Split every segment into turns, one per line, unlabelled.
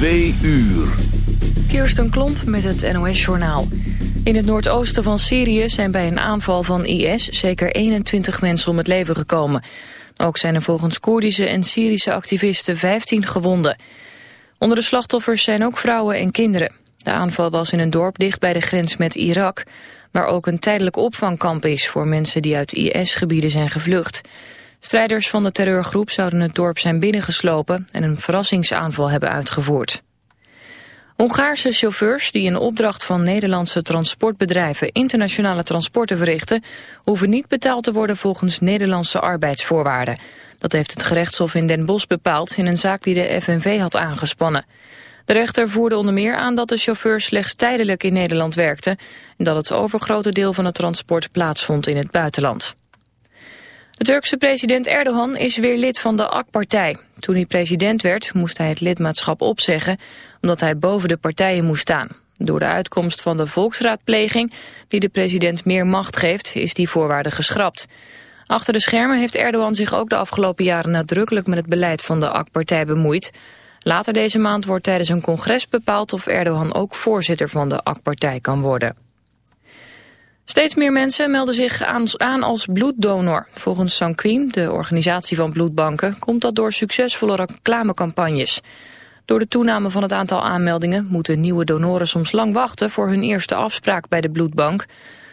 2 uur.
Kirsten Klomp met het NOS-journaal. In het noordoosten van Syrië zijn bij een aanval van IS zeker 21 mensen om het leven gekomen. Ook zijn er volgens Koerdische en Syrische activisten 15 gewonden. Onder de slachtoffers zijn ook vrouwen en kinderen. De aanval was in een dorp dicht bij de grens met Irak... waar ook een tijdelijk opvangkamp is voor mensen die uit IS-gebieden zijn gevlucht. Strijders van de terreurgroep zouden het dorp zijn binnengeslopen... en een verrassingsaanval hebben uitgevoerd. Hongaarse chauffeurs die in opdracht van Nederlandse transportbedrijven internationale transporten verrichten, hoeven niet betaald te worden volgens Nederlandse arbeidsvoorwaarden. Dat heeft het gerechtshof in Den Bosch bepaald in een zaak die de FNV had aangespannen. De rechter voerde onder meer aan dat de chauffeurs slechts tijdelijk in Nederland werkten en dat het overgrote deel van het transport plaatsvond in het buitenland. De Turkse president Erdogan is weer lid van de AK-partij. Toen hij president werd, moest hij het lidmaatschap opzeggen... omdat hij boven de partijen moest staan. Door de uitkomst van de volksraadpleging, die de president meer macht geeft... is die voorwaarde geschrapt. Achter de schermen heeft Erdogan zich ook de afgelopen jaren... nadrukkelijk met het beleid van de AK-partij bemoeid. Later deze maand wordt tijdens een congres bepaald... of Erdogan ook voorzitter van de AK-partij kan worden. Steeds meer mensen melden zich aan als bloeddonor. Volgens Sanquin, de organisatie van bloedbanken, komt dat door succesvolle reclamecampagnes. Door de toename van het aantal aanmeldingen moeten nieuwe donoren soms lang wachten voor hun eerste afspraak bij de bloedbank.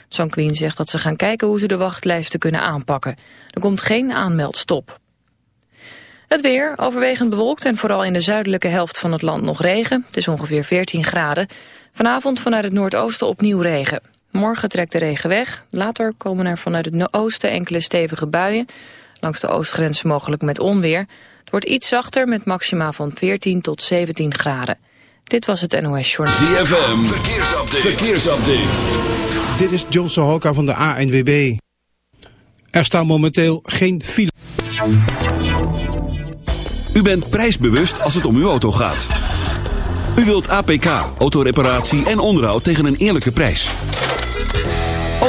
Sanquin zegt dat ze gaan kijken hoe ze de wachtlijsten kunnen aanpakken. Er komt geen aanmeldstop. Het weer, overwegend bewolkt en vooral in de zuidelijke helft van het land nog regen. Het is ongeveer 14 graden. Vanavond vanuit het noordoosten opnieuw regen. Morgen trekt de regen weg. Later komen er vanuit het oosten enkele stevige buien. Langs de oostgrens mogelijk met onweer. Het wordt iets zachter met maxima van 14 tot 17 graden. Dit was het NOS Journal.
ZFM, verkeersupdate. verkeersupdate.
Dit is John Sohoka van de ANWB. Er staan momenteel geen file.
U bent prijsbewust als het om uw auto gaat. U wilt APK, autoreparatie en onderhoud tegen een eerlijke prijs.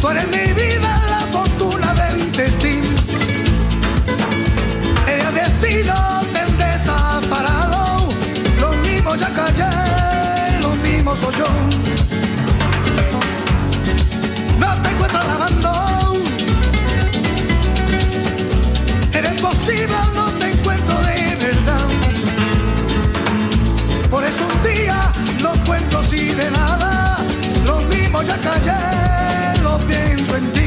Tú eres mi vida la fortuna del destino, El destino el desaparado, los mismos ya cayeron, los mismos soy yo, no te encuentras lavando, eres posible.
ya callé, lo pienso
en ti.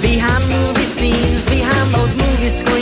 Behind movie scenes, behind those movie screens.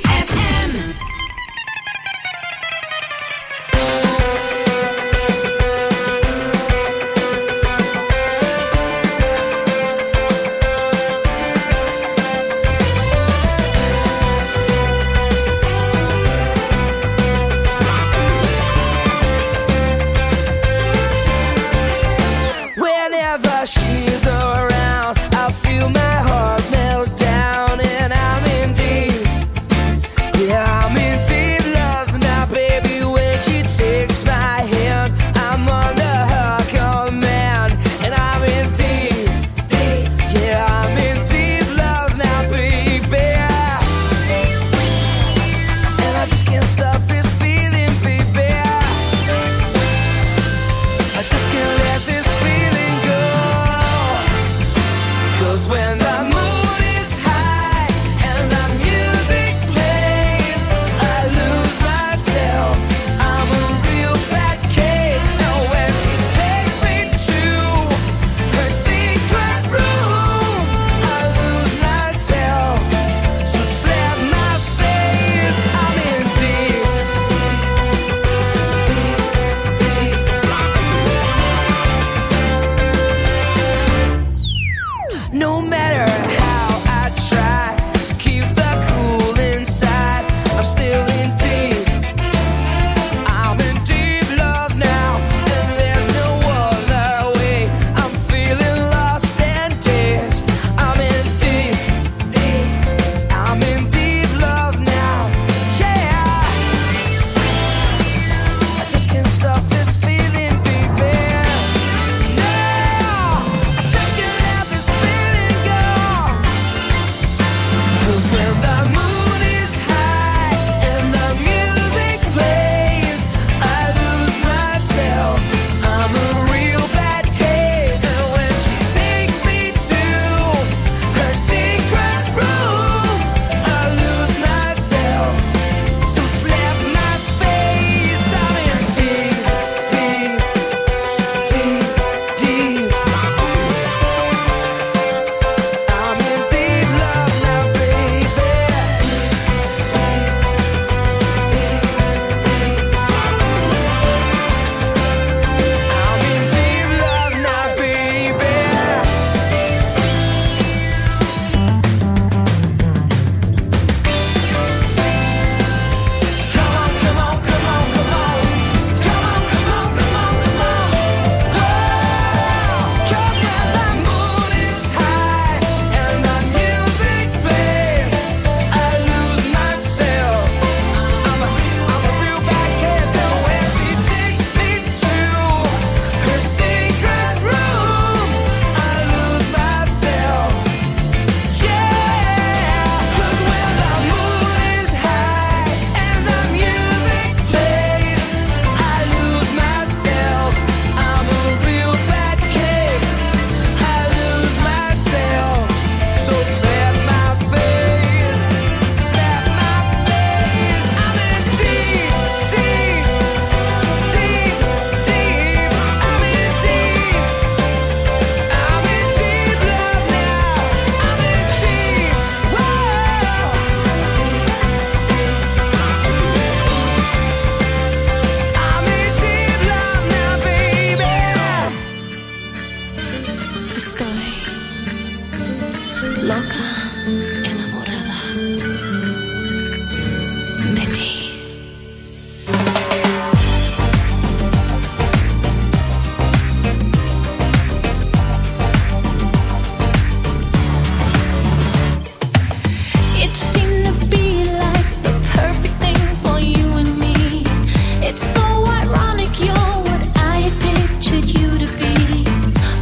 you're what I pictured you to be.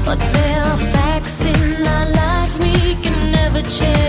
But there are facts in our lives
we can never change.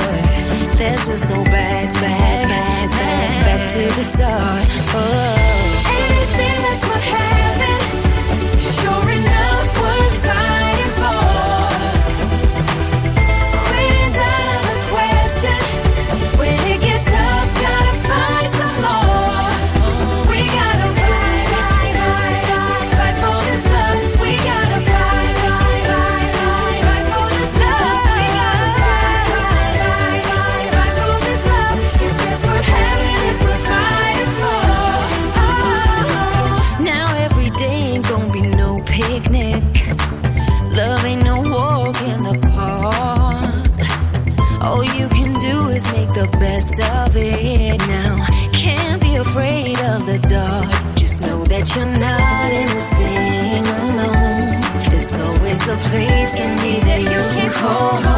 Let's just go back, back, back, back, back to the start. Oh. Anything that's Oh.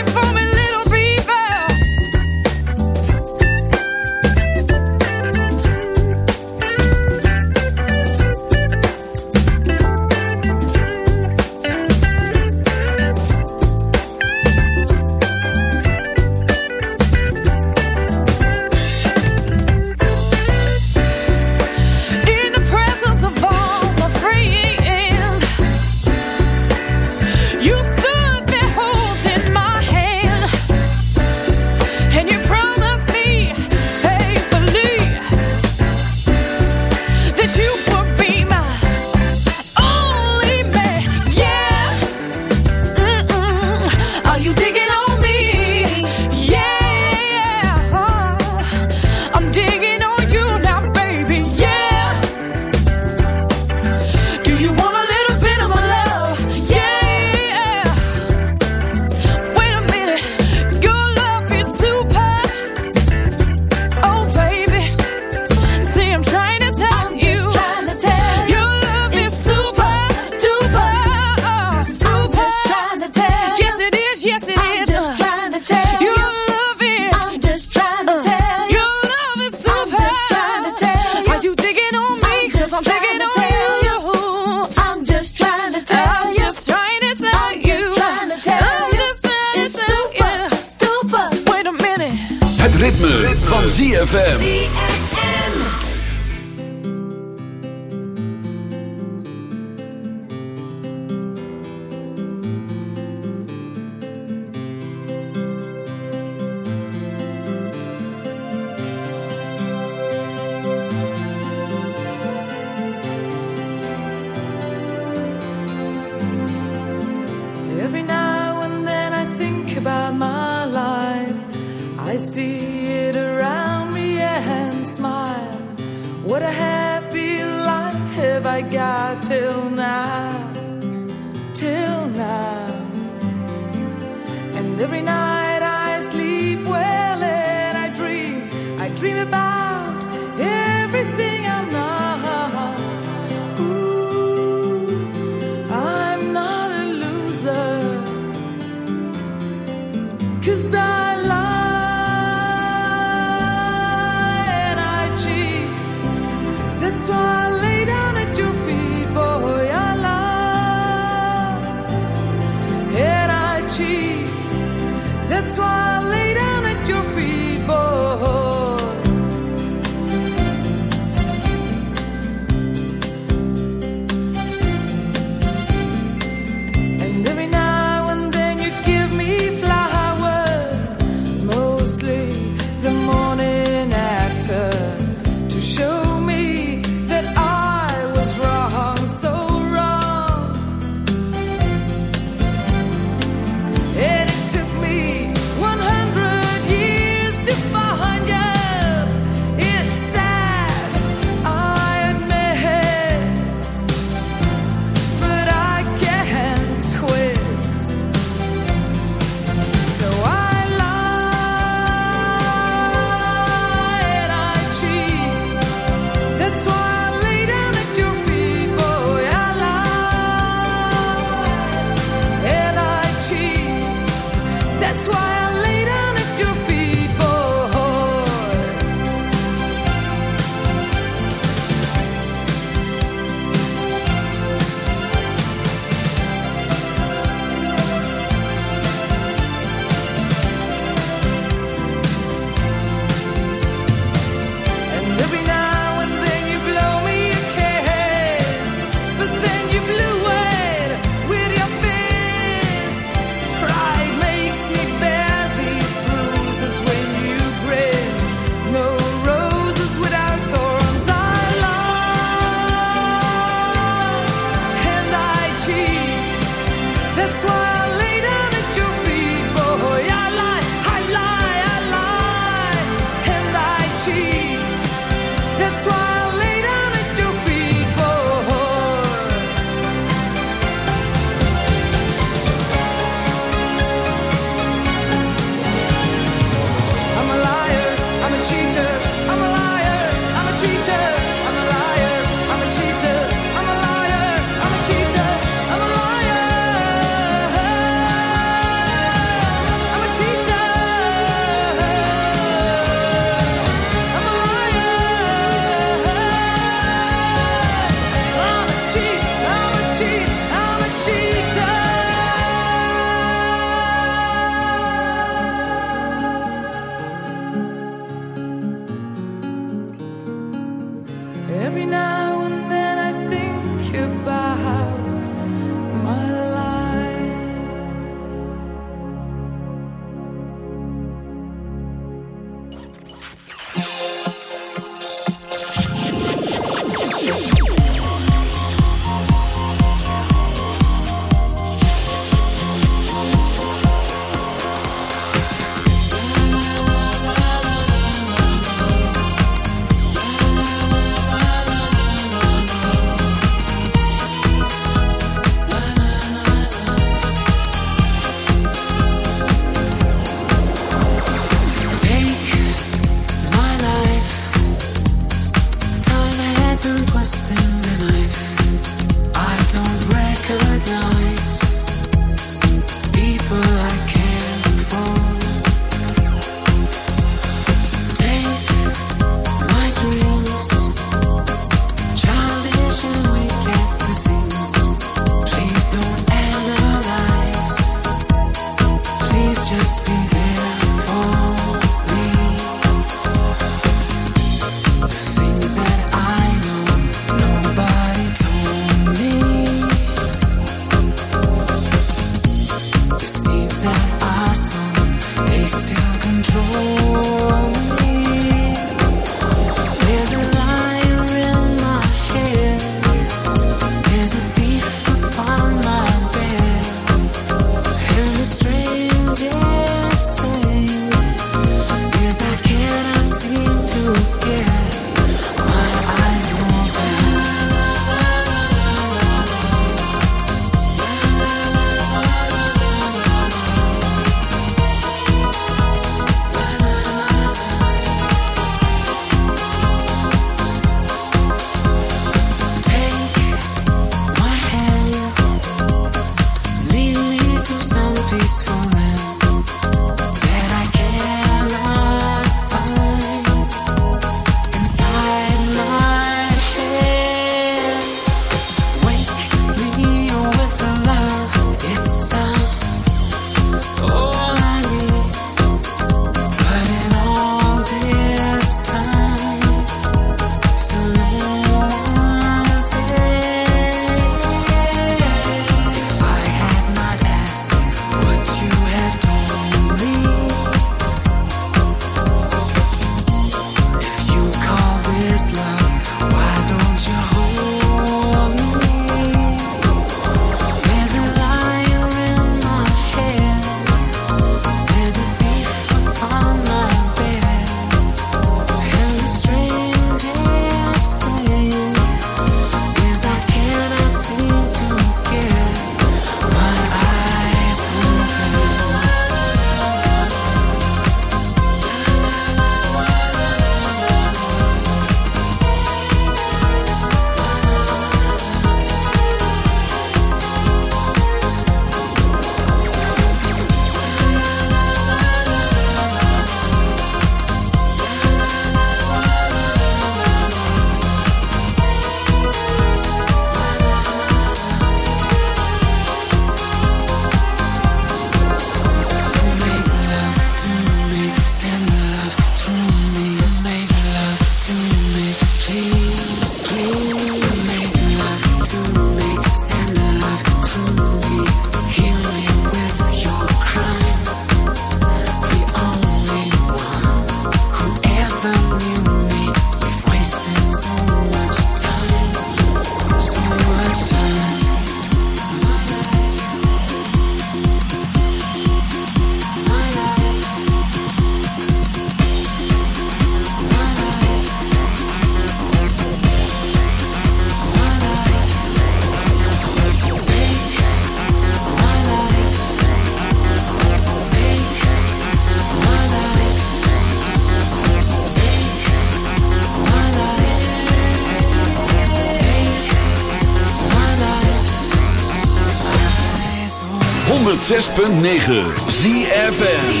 106.9 ZFM.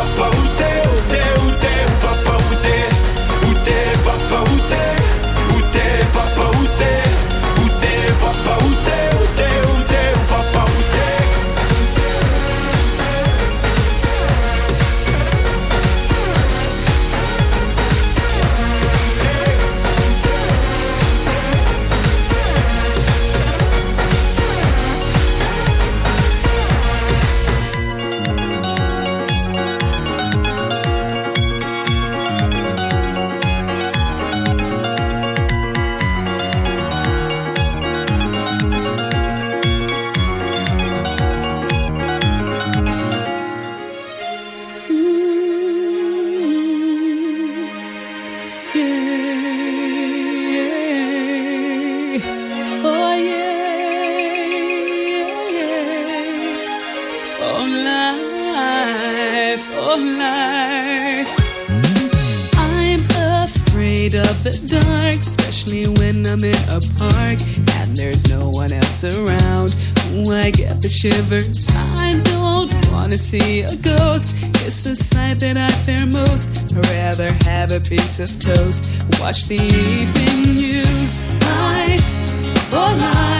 Papa,
who Oh life, oh life. I'm afraid of the dark, especially when I'm in a park and there's no one else around. Ooh, I get the shivers. I don't wanna see a ghost. It's the sight that I fear most. I'd rather have a piece of toast. Watch the evening news. Life, oh life,